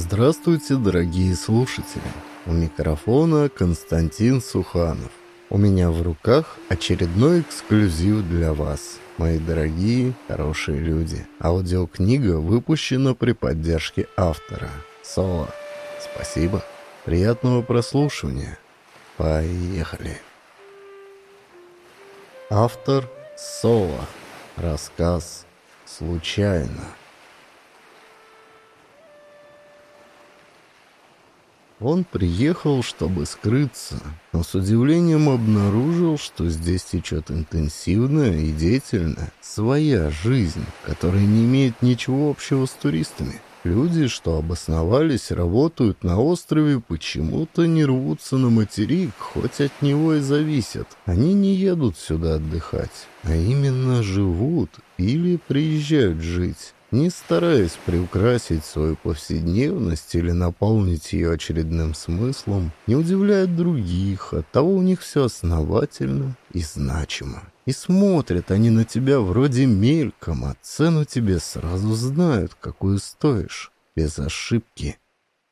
Здравствуйте, дорогие слушатели! У микрофона Константин Суханов. У меня в руках очередной эксклюзив для вас, мои дорогие, хорошие люди. Аудиокнига выпущена при поддержке автора. Соло. Спасибо. Приятного прослушивания. Поехали. Автор Соло. Рассказ «Случайно». Он приехал, чтобы скрыться, но с удивлением обнаружил, что здесь течет интенсивная и деятельная своя жизнь, которая не имеет ничего общего с туристами. Люди, что обосновались, работают на острове, почему-то не рвутся на материк, хоть от него и зависят. Они не едут сюда отдыхать, а именно живут или приезжают жить не стараясь приукрасить свою повседневность или наполнить ее очередным смыслом, не удивляют других, оттого у них все основательно и значимо. И смотрят они на тебя вроде мельком, а цену тебе сразу знают, какую стоишь, без ошибки.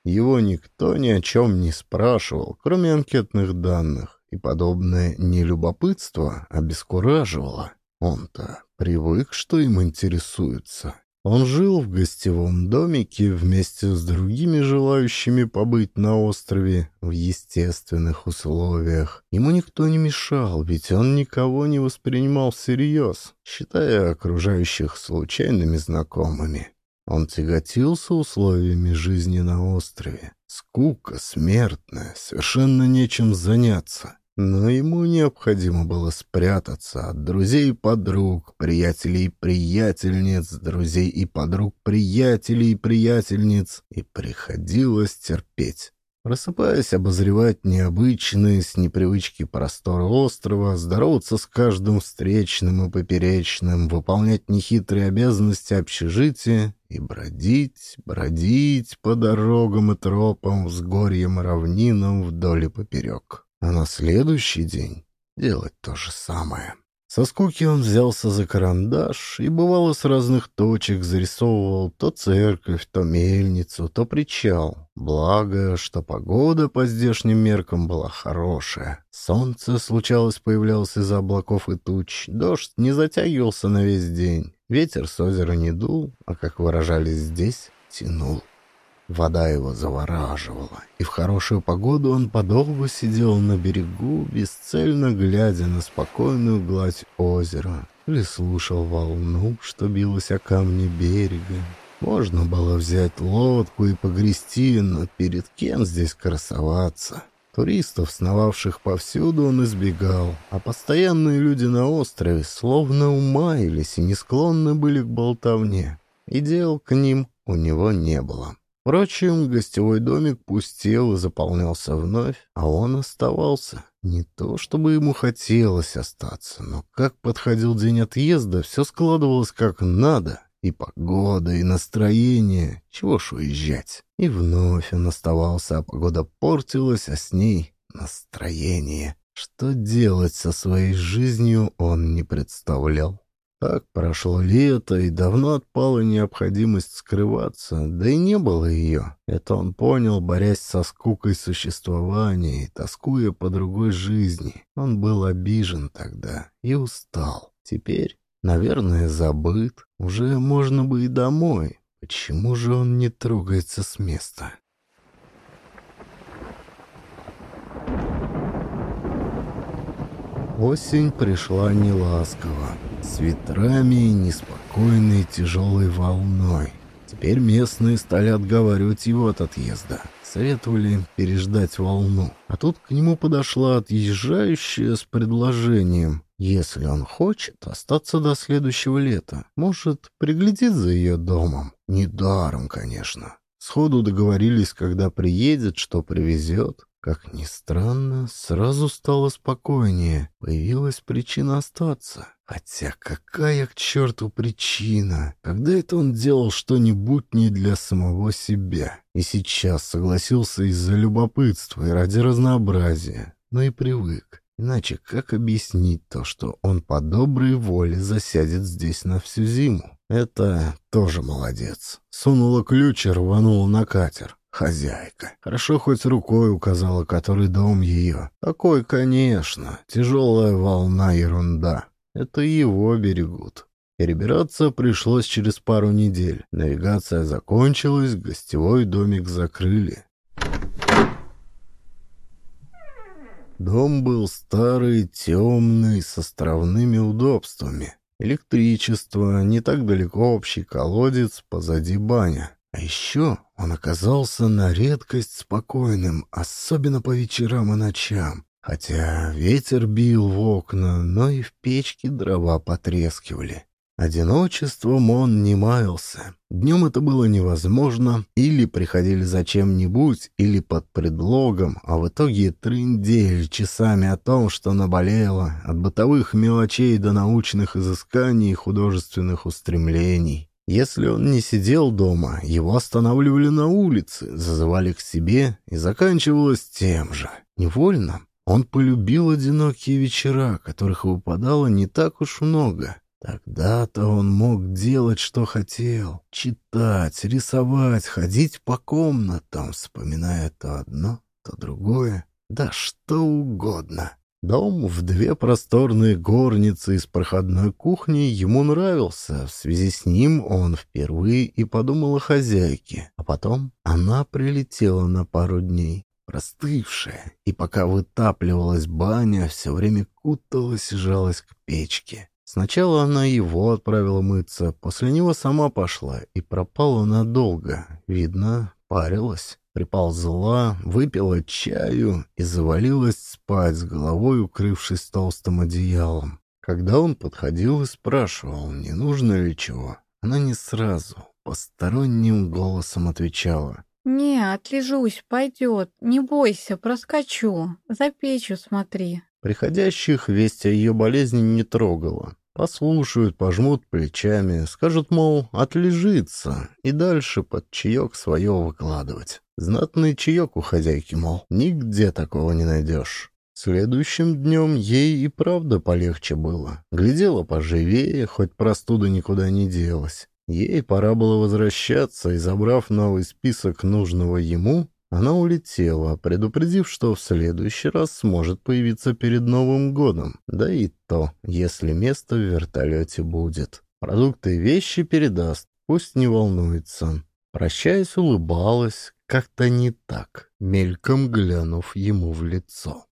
Его никто ни о чем не спрашивал, кроме анкетных данных, и подобное нелюбопытство обескураживало. Он-то привык, что им интересуются, он жил в гостевом домике вместе с другими желающими побыть на острове в естественных условиях. Ему никто не мешал, ведь он никого не воспринимал всерьез, считая окружающих случайными знакомыми. Он тяготился условиями жизни на острове. Скука смертная, совершенно нечем заняться. Но ему необходимо было спрятаться от друзей и подруг, приятелей и приятельниц, друзей и подруг, приятелей и приятельниц, и приходилось терпеть. Просыпаясь, обозревать необычные, с непривычки просторы острова, здороваться с каждым встречным и поперечным, выполнять нехитрые обязанности общежития и бродить, бродить по дорогам и тропам, взгорьям и равнинам вдоль и поперек а на следующий день делать то же самое. Со скуки он взялся за карандаш и, бывало, с разных точек зарисовывал то церковь, то мельницу, то причал. Благо, что погода по здешним меркам была хорошая. Солнце, случалось, появлялось из-за облаков и туч, дождь не затягивался на весь день, ветер с озера не дул, а, как выражались здесь, тянул. Вода его завораживала, и в хорошую погоду он подолгу сидел на берегу, бесцельно глядя на спокойную гладь озера, или слушал волну, что билась о камни берега. Можно было взять лодку и погрести, но перед кем здесь красоваться? Туристов, сновавших повсюду, он избегал, а постоянные люди на острове словно умаялись и не склонны были к болтовне, и дел к ним у него не было. Впрочем, гостевой домик пустел и заполнялся вновь, а он оставался. Не то, чтобы ему хотелось остаться, но как подходил день отъезда, все складывалось как надо. И погода, и настроение. Чего ж уезжать? И вновь он оставался, а погода портилась, а с ней настроение. Что делать со своей жизнью он не представлял. Так прошло лето, и давно отпала необходимость скрываться, да и не было ее. Это он понял, борясь со скукой существования и тоскуя по другой жизни. Он был обижен тогда и устал. Теперь, наверное, забыт. Уже можно бы и домой. Почему же он не трогается с места? Осень пришла неласково, с ветрами и неспокойной тяжелой волной. Теперь местные стали отговаривать его от отъезда. Советовали переждать волну. А тут к нему подошла отъезжающая с предложением. Если он хочет остаться до следующего лета, может, приглядит за ее домом. Недаром, конечно. Сходу договорились, когда приедет, что привезет. Как ни странно, сразу стало спокойнее. Появилась причина остаться. Хотя какая к черту причина? Когда это он делал что-нибудь не для самого себя? И сейчас согласился из-за любопытства и ради разнообразия. Но и привык. Иначе как объяснить то, что он по доброй воле засядет здесь на всю зиму? Это тоже молодец. Сунула ключ и рванула на катер. Хозяйка. Хорошо хоть рукой указала, который дом ее. Такой, конечно. Тяжелая волна ерунда. Это его берегут. Перебираться пришлось через пару недель. Навигация закончилась, гостевой домик закрыли. Дом был старый, темный, с островными удобствами. Электричество, не так далеко общий колодец, позади баня. А еще он оказался на редкость спокойным, особенно по вечерам и ночам. Хотя ветер бил в окна, но и в печке дрова потрескивали. Одиночеством он не маялся. Днем это было невозможно, или приходили за чем-нибудь, или под предлогом, а в итоге трындели часами о том, что наболело, от бытовых мелочей до научных изысканий и художественных устремлений. Если он не сидел дома, его останавливали на улице, зазывали к себе, и заканчивалось тем же. Невольно он полюбил одинокие вечера, которых выпадало не так уж много. Тогда-то он мог делать, что хотел. Читать, рисовать, ходить по комнатам, вспоминая то одно, то другое. Да что угодно. Дом в две просторные горницы из проходной кухни ему нравился. В связи с ним он впервые и подумал о хозяйке. А потом она прилетела на пару дней, простывшая, и пока вытапливалась баня, все время куталась и жалась к печке. Сначала она его отправила мыться, после него сама пошла и пропала надолго. Видно, парилась. Приползла, выпила чаю и завалилась спать с головой, укрывшись толстым одеялом. Когда он подходил и спрашивал, не нужно ли чего, она не сразу, посторонним голосом отвечала. «Не, отлежусь, пойдет. Не бойся, проскочу. За печью смотри». Приходящих весть о ее болезни не трогала. Послушают, пожмут плечами, скажут, мол, отлежится, и дальше под чаек свое выкладывать. Знатный чаек у хозяйки, мол, нигде такого не найдешь. Следующим днем ей и правда полегче было. Глядела поживее, хоть простуда никуда не делась. Ей пора было возвращаться, и, забрав новый список нужного ему, она улетела, предупредив, что в следующий раз сможет появиться перед Новым годом. Да и то, если место в вертолете будет. Продукты и вещи передаст, пусть не волнуется. Прощаясь, улыбалась, как-то не так, мельком глянув ему в лицо.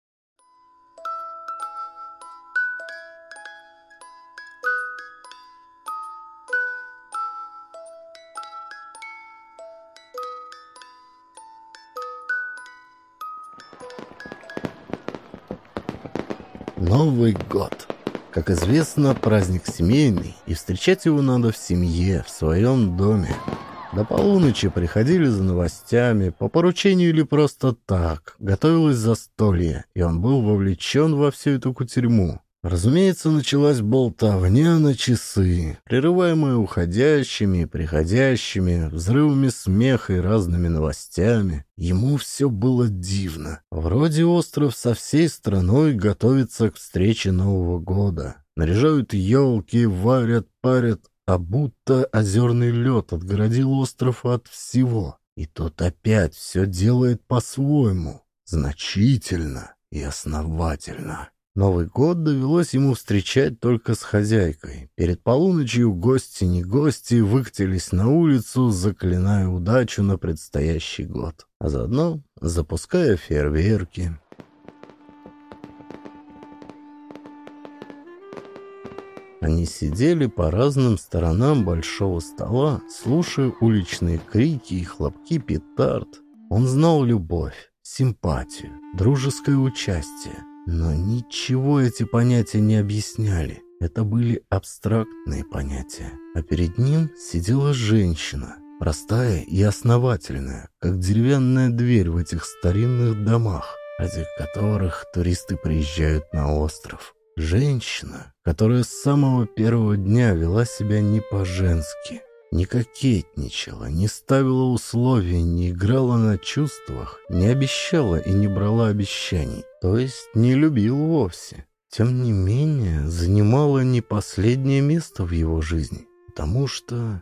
Новый год. Как известно, праздник семейный, и встречать его надо в семье, в своем доме. До полуночи приходили за новостями, по поручению или просто так. Готовилось застолье, и он был вовлечен во всю эту кутерьму. Разумеется, началась болтовня на часы, прерываемая уходящими приходящими, взрывами смеха и разными новостями. Ему все было дивно. Вроде остров со всей страной готовится к встрече Нового года. Наряжают елки, варят, парят, а будто озерный лед отгородил остров от всего. И тот опять все делает по-своему, значительно и основательно. Новый год довелось ему встречать только с хозяйкой. Перед полуночью гости не гости выкатились на улицу, заклиная удачу на предстоящий год, а заодно запуская фейерверки. Они сидели по разным сторонам большого стола, слушая уличные крики и хлопки петард. Он знал любовь, симпатию, дружеское участие, но ничего эти понятия не объясняли. Это были абстрактные понятия. А перед ним сидела женщина, простая и основательная, как деревянная дверь в этих старинных домах, ради которых туристы приезжают на остров. Женщина, которая с самого первого дня вела себя не по-женски. Не кокетничала, не ставила условий, не играла на чувствах, не обещала и не брала обещаний. То есть не любил вовсе. Тем не менее, занимала не последнее место в его жизни. Потому что...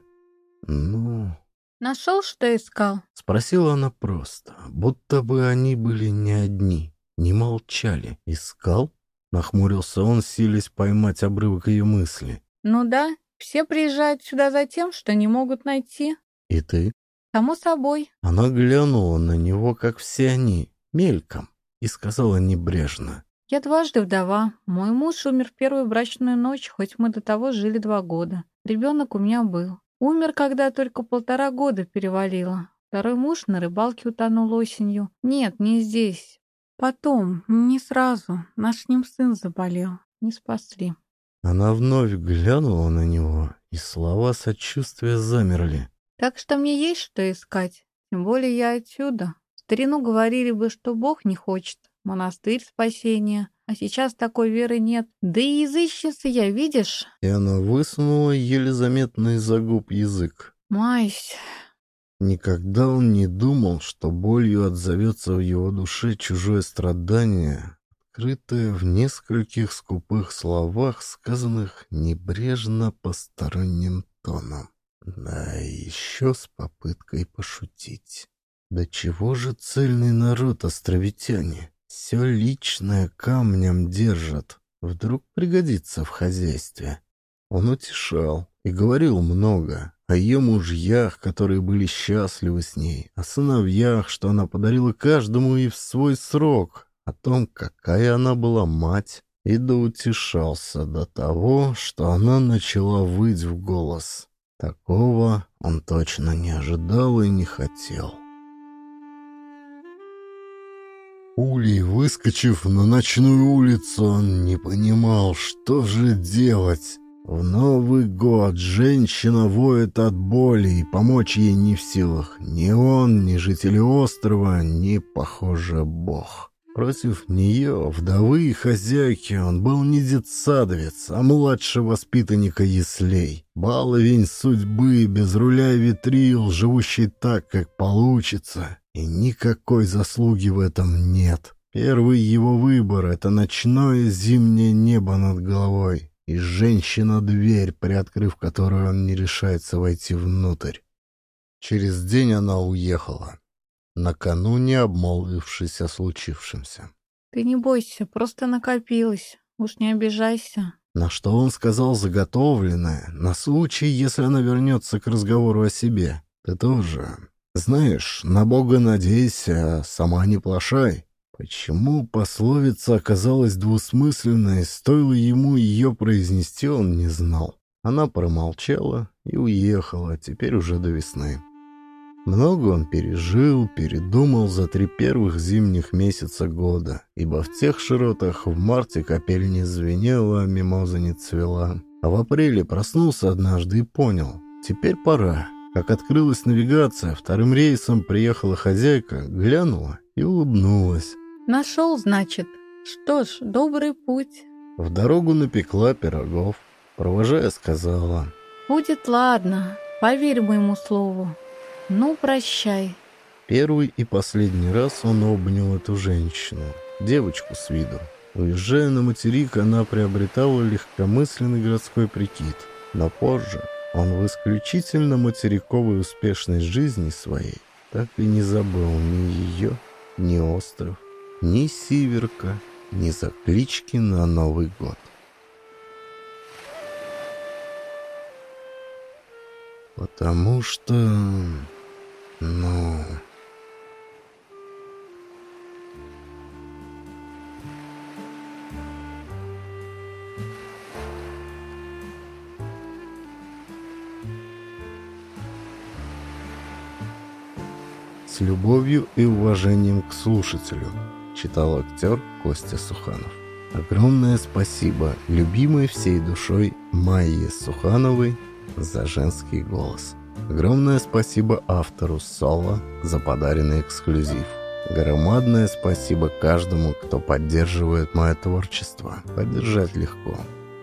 ну... «Нашел, что искал?» Спросила она просто, будто бы они были не одни, не молчали. «Искал?» Нахмурился он, силясь поймать обрывок ее мысли. «Ну да, все приезжают сюда за тем, что не могут найти». «И ты?» «Само собой». Она глянула на него, как все они, мельком, и сказала небрежно. «Я дважды вдова. Мой муж умер в первую брачную ночь, хоть мы до того жили два года. Ребенок у меня был. Умер, когда только полтора года перевалило. Второй муж на рыбалке утонул осенью. Нет, не здесь. Потом, не сразу. Наш с ним сын заболел. Не спасли. Она вновь глянула на него, и слова сочувствия замерли. Так что мне есть что искать. Тем более я отсюда. В старину говорили бы, что Бог не хочет. Монастырь спасения. А сейчас такой веры нет. Да и язычница я, видишь? И она высунула еле заметный за губ язык. Маюсь. Никогда он не думал, что болью отзовется в его душе чужое страдание, скрытое в нескольких скупых словах, сказанных небрежно посторонним тоном. Да еще с попыткой пошутить. Да чего же цельный народ островитяне? Все личное камнем держат. Вдруг пригодится в хозяйстве. Он утешал и говорил много о ее мужьях, которые были счастливы с ней, о сыновьях, что она подарила каждому и в свой срок, о том, какая она была мать, и доутешался до того, что она начала выть в голос. Такого он точно не ожидал и не хотел. Улей, выскочив на ночную улицу, он не понимал, что же делать. В Новый год женщина воет от боли, и помочь ей не в силах. Ни он, ни жители острова, ни, похоже, Бог. Против нее, вдовы и хозяйки, он был не детсадовец, а младший воспитанника яслей. Баловень судьбы, без руля и ветрил, живущий так, как получится. И никакой заслуги в этом нет. Первый его выбор — это ночное зимнее небо над головой и женщина-дверь, приоткрыв которую он не решается войти внутрь. Через день она уехала накануне обмолвившись о случившемся. «Ты не бойся, просто накопилось. Уж не обижайся». На что он сказал заготовленное, на случай, если она вернется к разговору о себе. «Ты тоже. Знаешь, на Бога надейся, а сама не плашай». Почему пословица оказалась двусмысленной, стоило ему ее произнести, он не знал. Она промолчала и уехала, теперь уже до весны. Много он пережил, передумал за три первых зимних месяца года, ибо в тех широтах в марте капель не звенела, мимоза не цвела. А в апреле проснулся однажды и понял, теперь пора. Как открылась навигация, вторым рейсом приехала хозяйка, глянула и улыбнулась. «Нашел, значит. Что ж, добрый путь». В дорогу напекла пирогов. Провожая, сказала. «Будет ладно, поверь моему слову. «Ну, прощай». Первый и последний раз он обнял эту женщину, девочку с виду. Уезжая на материк, она приобретала легкомысленный городской прикид. Но позже он в исключительно материковой успешной жизни своей так и не забыл ни ее, ни остров, ни Сиверка, ни заклички на Новый год. Потому что... Ну... С любовью и уважением к слушателю, читал актер Костя Суханов. Огромное спасибо любимой всей душой Майе Сухановой за женский голос. Огромное спасибо автору Соло за подаренный эксклюзив. Громадное спасибо каждому, кто поддерживает мое творчество. Поддержать легко.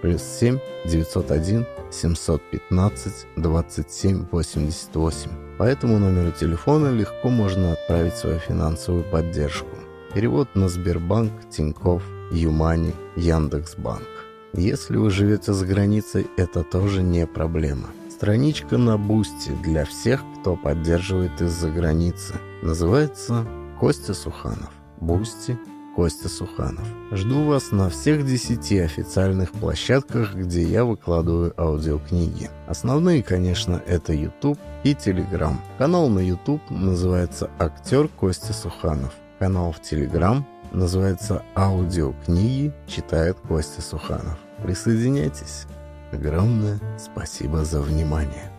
плюс 7 901 715 27 88. По этому номеру телефона легко можно отправить свою финансовую поддержку. Перевод на Сбербанк, Тиньков, Юмани, Яндекс.Банк. Если вы живете за границей, это тоже не проблема. Страничка на Boosty для всех, кто поддерживает из-за границы. Называется Костя Суханов. Boosty Костя Суханов. Жду вас на всех 10 официальных площадках, где я выкладываю аудиокниги. Основные, конечно, это YouTube и Telegram. Канал на YouTube называется «Актер Костя Суханов». Канал в Telegram называется «Аудиокниги читает Костя Суханов». Присоединяйтесь. Огромное спасибо за внимание.